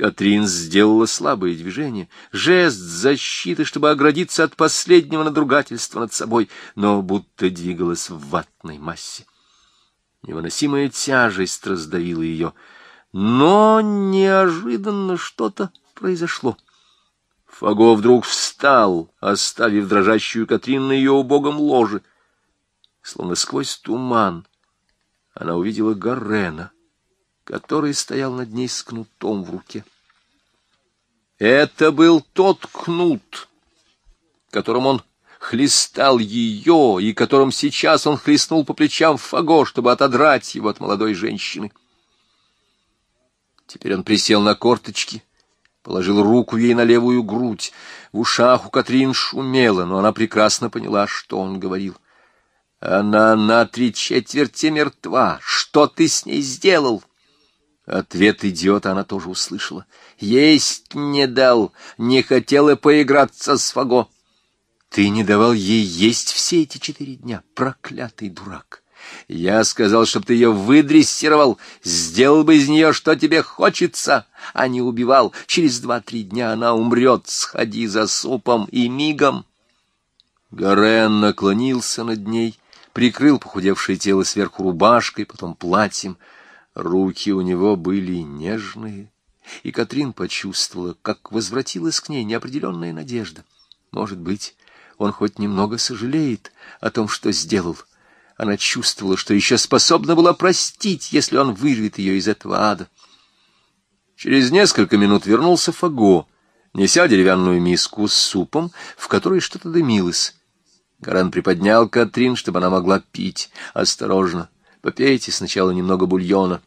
Катрин сделала слабое движение, жест защиты, чтобы оградиться от последнего надругательства над собой, но будто двигалась в ватной массе. Невыносимая тяжесть раздавила ее, но неожиданно что-то произошло. Фаго вдруг встал, оставив дрожащую Катрин на ее убогом ложе. Словно сквозь туман она увидела Гарена, который стоял над ней с кнутом в руке. Это был тот кнут, которым он хлестал ее, и которым сейчас он хлестнул по плечам Фаго, чтобы отодрать его от молодой женщины. Теперь он присел на корточки, положил руку ей на левую грудь. В ушах у Катрин шумело, но она прекрасно поняла, что он говорил. «Она на три четверти мертва. Что ты с ней сделал?» Ответ идиота она тоже услышала. «Есть не дал, не хотела поиграться с Фаго». «Ты не давал ей есть все эти четыре дня, проклятый дурак!» Я сказал, чтоб ты ее выдрессировал, сделал бы из нее, что тебе хочется, а не убивал. Через два-три дня она умрет, сходи за супом и мигом. Горен наклонился над ней, прикрыл похудевшее тело сверху рубашкой, потом платьем. Руки у него были нежные, и Катрин почувствовала, как возвратилась к ней неопределенная надежда. Может быть, он хоть немного сожалеет о том, что сделал. Она чувствовала, что еще способна была простить, если он вырвет ее из этого ада. Через несколько минут вернулся Фаго, неся деревянную миску с супом, в которой что-то дымилось. Гаран приподнял Катрин, чтобы она могла пить. «Осторожно, попейте сначала немного бульона».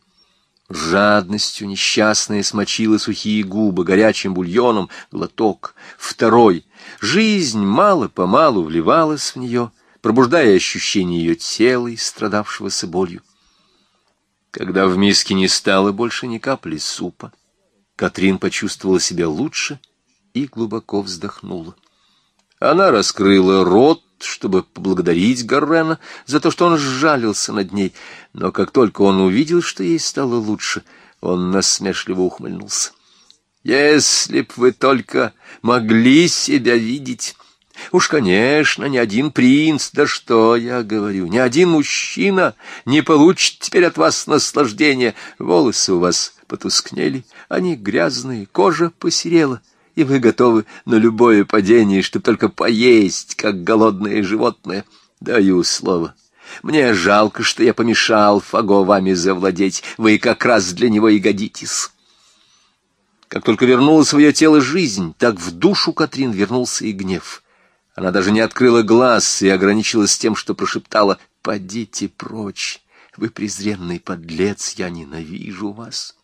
Жадностью несчастная смочила сухие губы горячим бульоном, глоток. Второй. Жизнь мало-помалу вливалась в нее — пробуждая ощущение ее тела страдавшегося болью. Когда в миске не стало больше ни капли супа, Катрин почувствовала себя лучше и глубоко вздохнула. Она раскрыла рот, чтобы поблагодарить Гаррена за то, что он сжалился над ней, но как только он увидел, что ей стало лучше, он насмешливо ухмыльнулся. «Если б вы только могли себя видеть!» Уж, конечно, ни один принц, да что я говорю, ни один мужчина не получит теперь от вас наслаждения. Волосы у вас потускнели, они грязные, кожа посерела, и вы готовы на любое падение, чтобы только поесть, как голодное животное. Даю слово. Мне жалко, что я помешал Фаго вами завладеть. Вы как раз для него и годитесь. Как только вернула свое тело жизнь, так в душу Катрин вернулся и гнев. Она даже не открыла глаз и ограничилась тем, что прошептала «Подите прочь, вы презренный подлец, я ненавижу вас».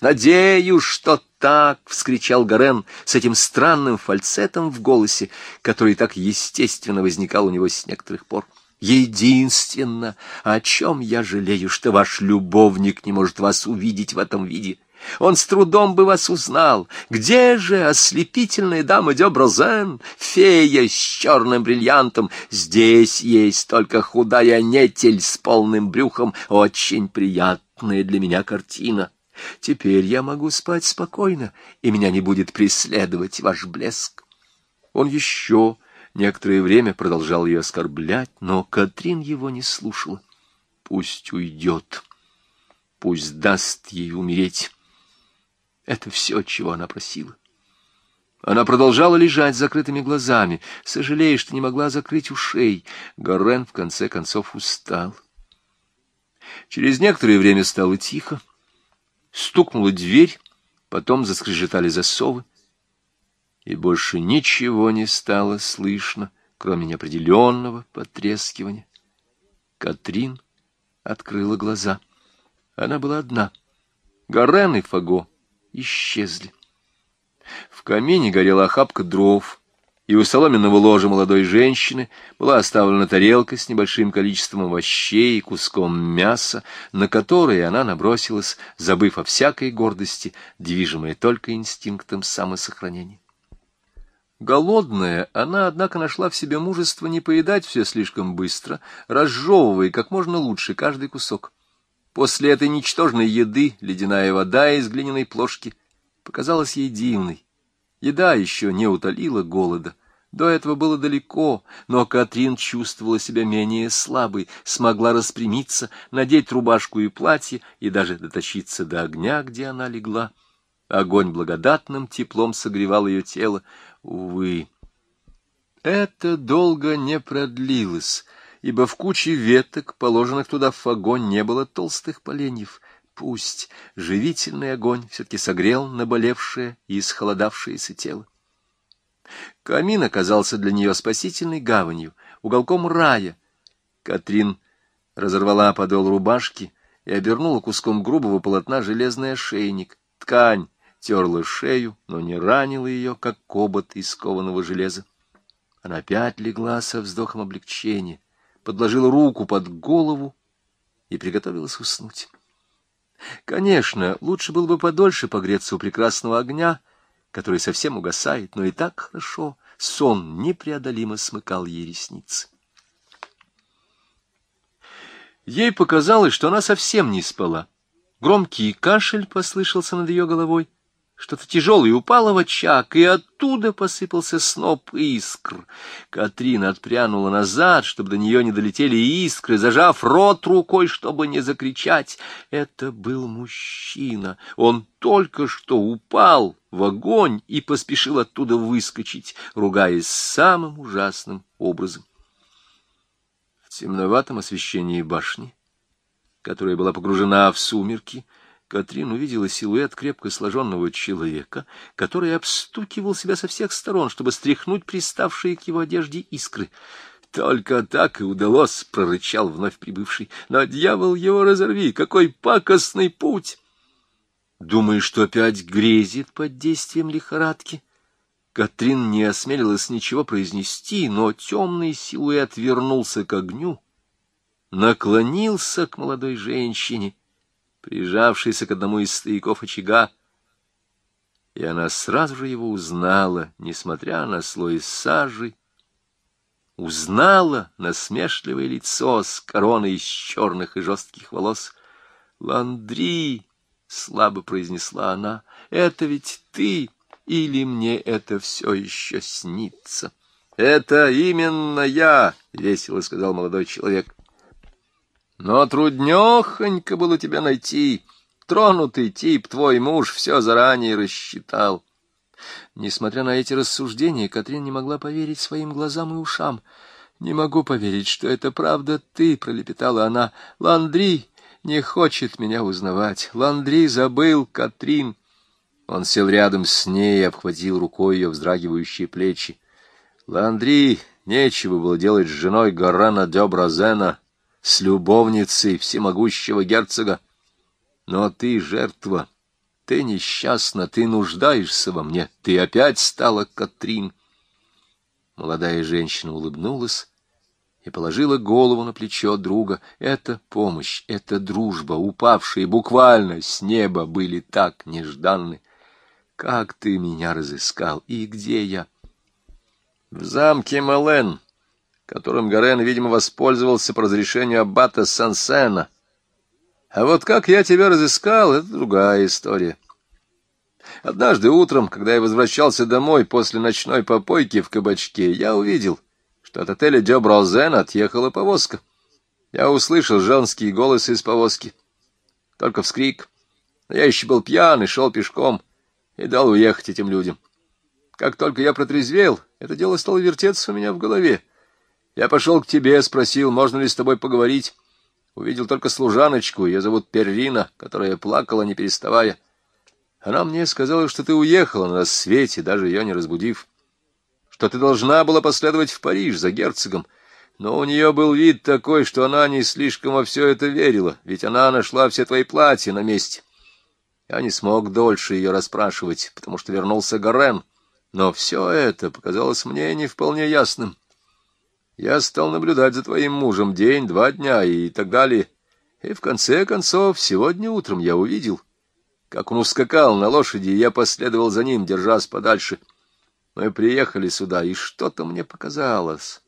«Надеюсь, что так!» — вскричал Гарен с этим странным фальцетом в голосе, который так естественно возникал у него с некоторых пор. «Единственно, о чем я жалею, что ваш любовник не может вас увидеть в этом виде. Он с трудом бы вас узнал. Где же ослепительная дама Дёброзен, фея с черным бриллиантом? Здесь есть только худая нетель с полным брюхом. Очень приятная для меня картина. Теперь я могу спать спокойно, и меня не будет преследовать ваш блеск. Он еще некоторое время продолжал ее оскорблять, но Катрин его не слушала. Пусть уйдет, пусть даст ей умереть. Это все, чего она просила. Она продолжала лежать с закрытыми глазами, сожалея, что не могла закрыть ушей. Горен в конце концов устал. Через некоторое время стало тихо. Стукнула дверь, потом заскрежетали засовы, и больше ничего не стало слышно, кроме неопределенного потрескивания. Катрин открыла глаза. Она была одна. Горен и Фаго исчезли. В камине горела охапка дров, и у соломенного ложа молодой женщины была оставлена тарелка с небольшим количеством овощей и куском мяса, на которые она набросилась, забыв о всякой гордости, движимая только инстинктом самосохранения. Голодная, она, однако, нашла в себе мужество не поедать все слишком быстро, разжевывая как можно лучше каждый кусок. После этой ничтожной еды ледяная вода из глиняной плошки показалась ей дивной. Еда еще не утолила голода. До этого было далеко, но Катрин чувствовала себя менее слабой, смогла распрямиться, надеть рубашку и платье и даже дотащиться до огня, где она легла. Огонь благодатным теплом согревал ее тело. Увы, это долго не продлилось, ибо в куче веток, положенных туда в огонь, не было толстых поленьев. Пусть живительный огонь все-таки согрел наболевшее и исхолодавшееся тело. Камин оказался для нее спасительной гаванью, уголком рая. Катрин разорвала подол рубашки и обернула куском грубого полотна железный ошейник. Ткань терла шею, но не ранила ее, как кобот из кованого железа. Она опять легла со вздохом облегчения, подложила руку под голову и приготовилась уснуть. Конечно, лучше было бы подольше погреться у прекрасного огня, который совсем угасает, но и так хорошо. Сон непреодолимо смыкал ей ресницы. Ей показалось, что она совсем не спала. Громкий кашель послышался над ее головой. Что-то тяжелое упало в очаг, и оттуда посыпался сноп искр. Катрина отпрянула назад, чтобы до нее не долетели искры, зажав рот рукой, чтобы не закричать. Это был мужчина. Он только что упал в огонь и поспешил оттуда выскочить, ругаясь самым ужасным образом. В темноватом освещении башни, которая была погружена в сумерки, Катрин увидела силуэт крепко сложенного человека, который обстукивал себя со всех сторон, чтобы стряхнуть приставшие к его одежде искры. «Только так и удалось!» — прорычал вновь прибывший. «Но, дьявол, его разорви! Какой пакостный путь!» Думаешь, что опять грезит под действием лихорадки? Катрин не осмелилась ничего произнести, но темный силуэт вернулся к огню, наклонился к молодой женщине — прижавшийся к одному из стояков очага, и она сразу же его узнала, несмотря на слой сажи, узнала насмешливое лицо с короной из черных и жестких волос. «Ландри!» — слабо произнесла она. «Это ведь ты, или мне это все еще снится?» «Это именно я!» — весело сказал молодой человек. Но труднехонько было тебя найти. Тронутый тип, твой муж, все заранее рассчитал. Несмотря на эти рассуждения, Катрин не могла поверить своим глазам и ушам. «Не могу поверить, что это правда ты», — пролепетала она. «Ландри не хочет меня узнавать. Ландри забыл Катрин». Он сел рядом с ней и обхватил рукой ее вздрагивающие плечи. Ландри нечего было делать с женой Гарана Дёбразена, с любовницей всемогущего герцога. Но ты жертва, ты несчастна, ты нуждаешься во мне, ты опять стала Катрин. Молодая женщина улыбнулась и положила голову на плечо друга. Это помощь, это дружба, упавшие буквально с неба, были так нежданны. Как ты меня разыскал и где я? В замке Мален, которым Гарен, видимо, воспользовался по разрешению аббата Сансена. А вот как я тебя разыскал, это другая история. Однажды утром, когда я возвращался домой после ночной попойки в кабачке, я увидел, что от отеля Дё Брозен отъехала повозка. Я услышал женский голос из повозки. Только вскрик. Но я еще был пьян и шел пешком, и дал уехать этим людям. Как только я протрезвел, это дело стало вертеться у меня в голове. Я пошел к тебе, спросил, можно ли с тобой поговорить. Увидел только служаночку, ее зовут Перрина, которая плакала, не переставая. Она мне сказала, что ты уехала на рассвете, даже ее не разбудив, что ты должна была последовать в Париж за герцогом. Но у нее был вид такой, что она не слишком во все это верила, ведь она нашла все твои платья на месте. Я не смог дольше ее расспрашивать, потому что вернулся Горен, но все это показалось мне не вполне ясным. Я стал наблюдать за твоим мужем день, два дня и так далее. И в конце концов, сегодня утром я увидел, как он ускакал на лошади, и я последовал за ним, держась подальше. Мы приехали сюда, и что-то мне показалось,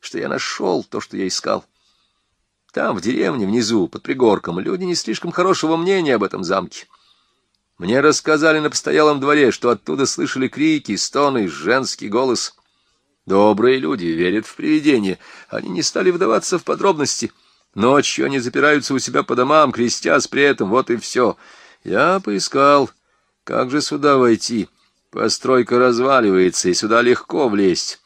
что я нашел то, что я искал. Там, в деревне, внизу, под пригорком, люди не слишком хорошего мнения об этом замке. Мне рассказали на постоялом дворе, что оттуда слышали крики, стоны, женский голос. Добрые люди верят в привидения. Они не стали вдаваться в подробности. Ночью они запираются у себя по домам, крестясь при этом, вот и все. Я поискал, как же сюда войти. Постройка разваливается, и сюда легко влезть.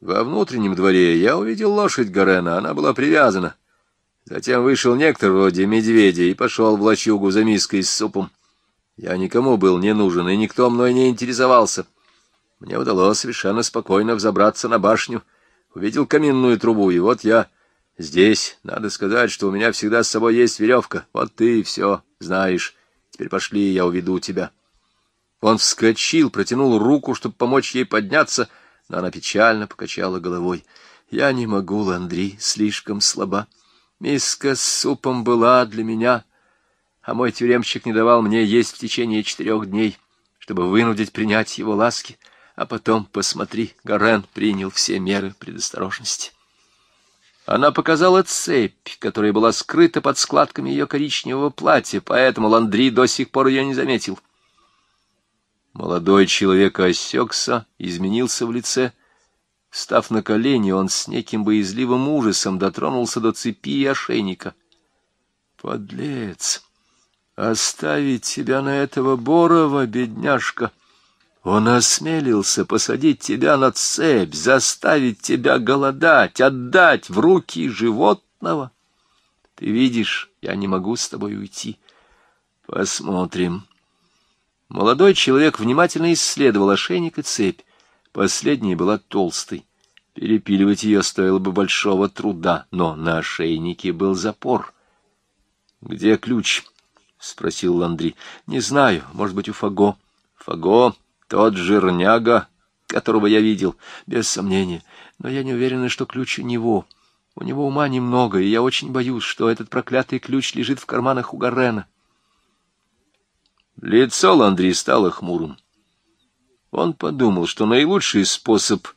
Во внутреннем дворе я увидел лошадь Гарена, она была привязана. Затем вышел некто вроде медведя и пошел в лачугу за миской с супом. Я никому был не нужен, и никто мной не интересовался. Мне удалось совершенно спокойно взобраться на башню. Увидел каминную трубу, и вот я здесь. Надо сказать, что у меня всегда с собой есть веревка. Вот ты все знаешь. Теперь пошли, я уведу тебя. Он вскочил, протянул руку, чтобы помочь ей подняться, но она печально покачала головой. Я не могу, Ландри, слишком слаба. Миска с супом была для меня а мой тюремщик не давал мне есть в течение четырех дней, чтобы вынудить принять его ласки, а потом, посмотри, Гарен принял все меры предосторожности. Она показала цепь, которая была скрыта под складками ее коричневого платья, поэтому Ландри до сих пор ее не заметил. Молодой человек осекся, изменился в лице. Став на колени, он с неким боязливым ужасом дотронулся до цепи и ошейника. «Подлец!» Оставить тебя на этого Борова, бедняжка. Он осмелился посадить тебя на цепь, заставить тебя голодать, отдать в руки животного. Ты видишь, я не могу с тобой уйти. Посмотрим. Молодой человек внимательно исследовал ошейник и цепь. Последняя была толстой. Перепиливать ее стоило бы большого труда, но на ошейнике был запор. Где ключ? —— спросил Ландри. — Не знаю, может быть, у Фаго. — Фаго, тот жирняга, которого я видел, без сомнения. Но я не уверена, что ключ у него. У него ума немного, и я очень боюсь, что этот проклятый ключ лежит в карманах у Гарена. Лицо Ландри стало хмурым. Он подумал, что наилучший способ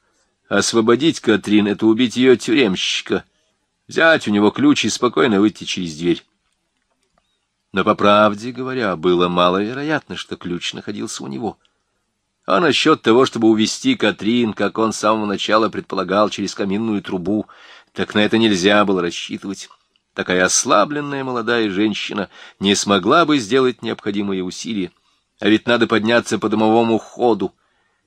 освободить Катрин — это убить ее тюремщика, взять у него ключ и спокойно выйти через дверь. Но, по правде говоря, было маловероятно, что ключ находился у него. А насчет того, чтобы увести Катрин, как он с самого начала предполагал, через каминную трубу, так на это нельзя было рассчитывать. Такая ослабленная молодая женщина не смогла бы сделать необходимые усилия. А ведь надо подняться по домовому ходу,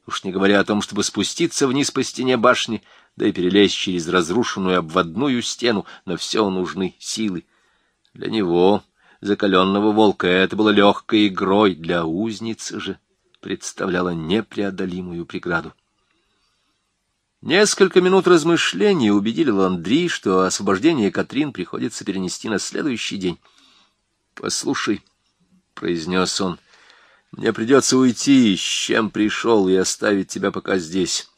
уж не говоря о том, чтобы спуститься вниз по стене башни, да и перелезть через разрушенную обводную стену, на все нужны силы. Для него закаленного волка. Это было легкой игрой, для узницы же представляло непреодолимую преграду. Несколько минут размышлений убедили Ландри, что освобождение Катрин приходится перенести на следующий день. — Послушай, — произнес он, — мне придется уйти, с чем пришел, и оставить тебя пока здесь.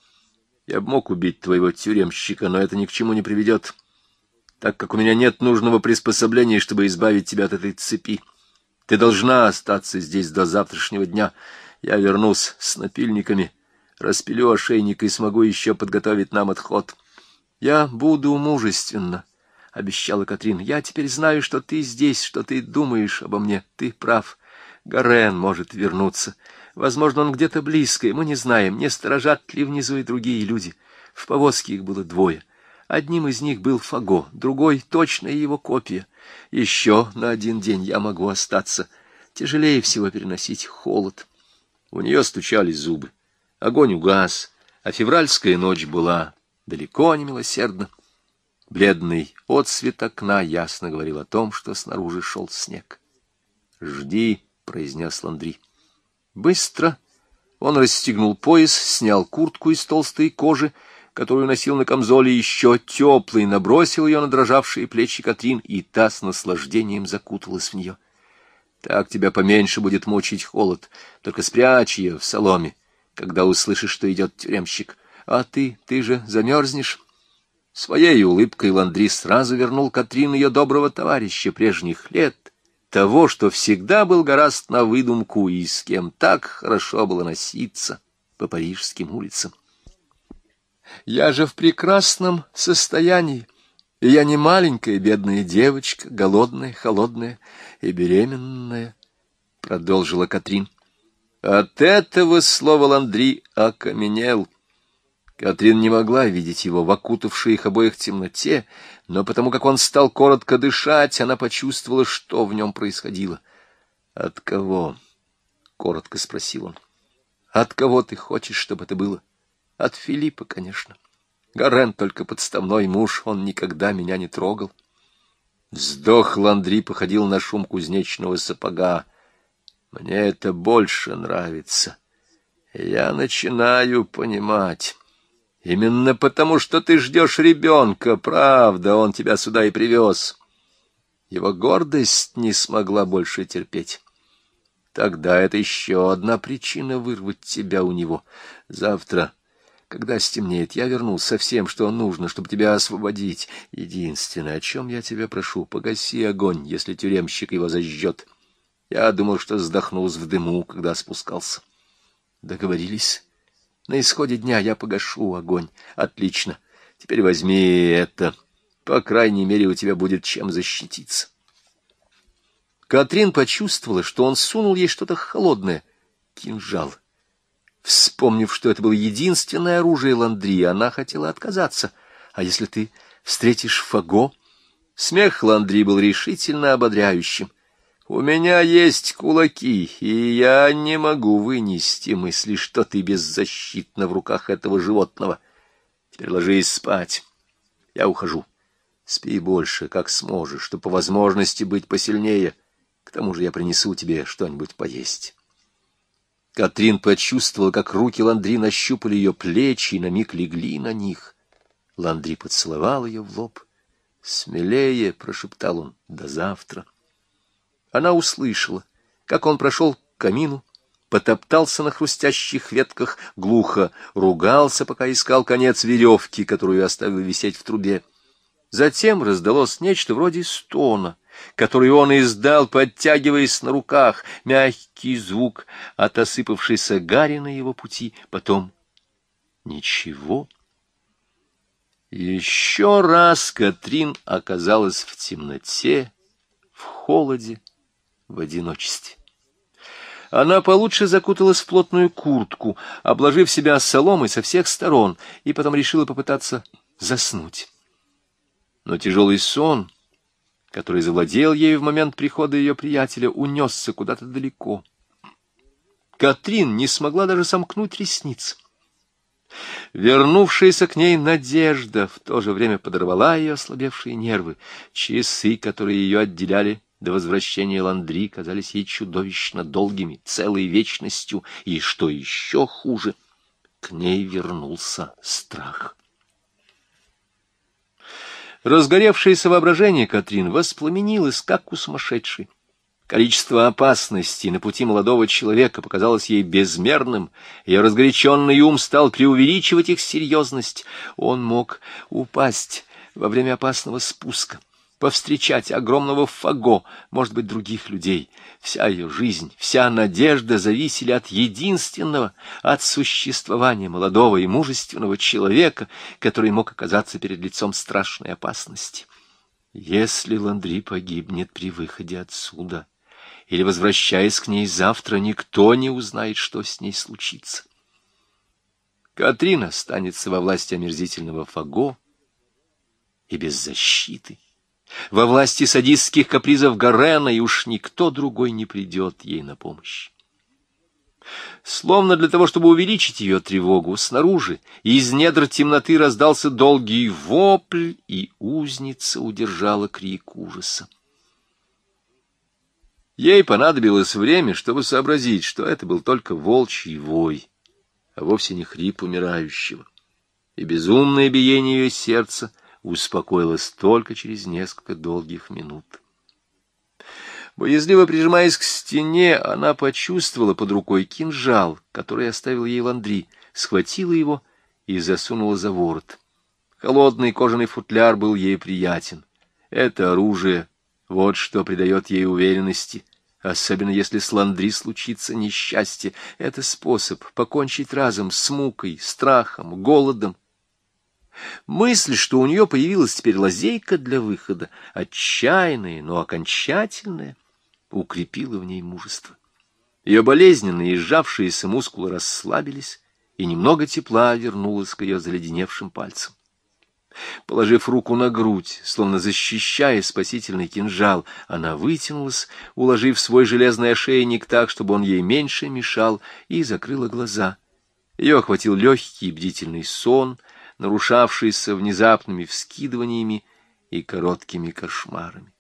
Я бы мог убить твоего тюремщика, но это ни к чему не приведет. — так как у меня нет нужного приспособления, чтобы избавить тебя от этой цепи. Ты должна остаться здесь до завтрашнего дня. Я вернусь с напильниками, распилю ошейник и смогу еще подготовить нам отход. Я буду мужественна, — обещала Катрин. Я теперь знаю, что ты здесь, что ты думаешь обо мне. Ты прав. Гарен может вернуться. Возможно, он где-то близко, и мы не знаем, не сторожат ли внизу и другие люди. В повозке их было двое — Одним из них был Фаго, другой — точная его копия. Еще на один день я могу остаться. Тяжелее всего переносить холод. У нее стучали зубы. Огонь угас, а февральская ночь была далеко не милосердна. Бледный отсвет окна ясно говорил о том, что снаружи шел снег. «Жди», — произнес Ландри. Быстро он расстегнул пояс, снял куртку из толстой кожи, которую носил на камзоле, еще теплый, набросил ее на дрожавшие плечи Катрин, и та с наслаждением закуталась в нее. Так тебя поменьше будет мучить холод, только спрячь ее в соломе, когда услышишь, что идет тюремщик. А ты, ты же замерзнешь. Своей улыбкой Ландри сразу вернул Катрин ее доброго товарища прежних лет, того, что всегда был гораст на выдумку и с кем так хорошо было носиться по парижским улицам. Я же в прекрасном состоянии. И я не маленькая бедная девочка, голодная, холодная и беременная. продолжила Катрин. От этого слова Ландри окаменел. Катрин не могла видеть его в окутавшей их обоих темноте, но потому как он стал коротко дышать, она почувствовала, что в нем происходило. — От кого? — коротко спросил он. — От кого ты хочешь, чтобы это было? — От Филиппа, конечно. Гарен только подставной муж, он никогда меня не трогал. Вздох Ландри походил на шум кузнечного сапога. Мне это больше нравится. Я начинаю понимать. Именно потому, что ты ждешь ребенка, правда, он тебя сюда и привез. Его гордость не смогла больше терпеть. Тогда это еще одна причина вырвать тебя у него. Завтра, когда стемнеет, я вернусь со всем, что нужно, чтобы тебя освободить. Единственное, о чем я тебя прошу, погаси огонь, если тюремщик его зажжет. Я думал, что вздохнул в дыму, когда спускался. Договорились? На исходе дня я погашу огонь. Отлично. Теперь возьми это. По крайней мере, у тебя будет чем защититься. Катрин почувствовала, что он сунул ей что-то холодное. Кинжал. Вспомнив, что это было единственное оружие Ландри, она хотела отказаться. А если ты встретишь Фаго? Смех Ландри был решительно ободряющим. У меня есть кулаки, и я не могу вынести мысли, что ты беззащитна в руках этого животного. Теперь ложись спать. Я ухожу. Спи больше, как сможешь, чтобы по возможности быть посильнее. К тому же я принесу тебе что-нибудь поесть. Катрин почувствовала, как руки Ландри нащупали ее плечи и на миг легли на них. Ландри поцеловал ее в лоб. «Смелее!» — прошептал он. «До завтра!» Она услышала, как он прошел к камину, потоптался на хрустящих ветках, глухо ругался, пока искал конец веревки, которую оставил висеть в трубе. Затем раздалось нечто вроде стона, который он издал, подтягиваясь на руках, мягкий звук от осыпавшейся гари на его пути, потом ничего. Еще раз Катрин оказалась в темноте, в холоде, в одиночестве. Она получше закуталась в плотную куртку, обложив себя соломой со всех сторон, и потом решила попытаться заснуть. Но тяжелый сон, который завладел ею в момент прихода ее приятеля, унесся куда-то далеко. Катрин не смогла даже сомкнуть ресниц. Вернувшаяся к ней надежда в то же время подорвала ее ослабевшие нервы. Часы, которые ее отделяли до возвращения Ландри казались ей чудовищно долгими, целой вечностью, и, что еще хуже, к ней вернулся страх. Разгоревшееся воображение Катрин воспламенилось, как у сумасшедшей. Количество опасностей на пути молодого человека показалось ей безмерным, ее разгоряченный ум стал преувеличивать их серьезность. Он мог упасть во время опасного спуска, повстречать огромного фаго, может быть, других людей. Вся ее жизнь, вся надежда зависели от единственного, от существования молодого и мужественного человека, который мог оказаться перед лицом страшной опасности. Если Ландри погибнет при выходе отсюда, или, возвращаясь к ней завтра, никто не узнает, что с ней случится. Катрина останется во власти омерзительного фаго и без защиты во власти садистских капризов Гарена, и уж никто другой не придет ей на помощь. Словно для того, чтобы увеличить ее тревогу, снаружи из недр темноты раздался долгий вопль, и узница удержала крик ужаса. Ей понадобилось время, чтобы сообразить, что это был только волчий вой, а вовсе не хрип умирающего. И безумное биение ее сердца — успокоилась только через несколько долгих минут. Боязливо прижимаясь к стене, она почувствовала под рукой кинжал, который оставил ей Ландри, схватила его и засунула за ворот. Холодный кожаный футляр был ей приятен. Это оружие, вот что придает ей уверенности, особенно если с Ландри случится несчастье. Это способ покончить разом с мукой, страхом, голодом Мысль, что у нее появилась теперь лазейка для выхода, отчаянная, но окончательная, укрепила в ней мужество. Ее болезненные и сжавшиеся мускулы расслабились, и немного тепла вернулось к ее заледеневшим пальцам. Положив руку на грудь, словно защищая спасительный кинжал, она вытянулась, уложив свой железный ошейник так, чтобы он ей меньше мешал, и закрыла глаза. Ее охватил легкий бдительный сон, нарушавшийся внезапными вскидываниями и короткими кошмарами.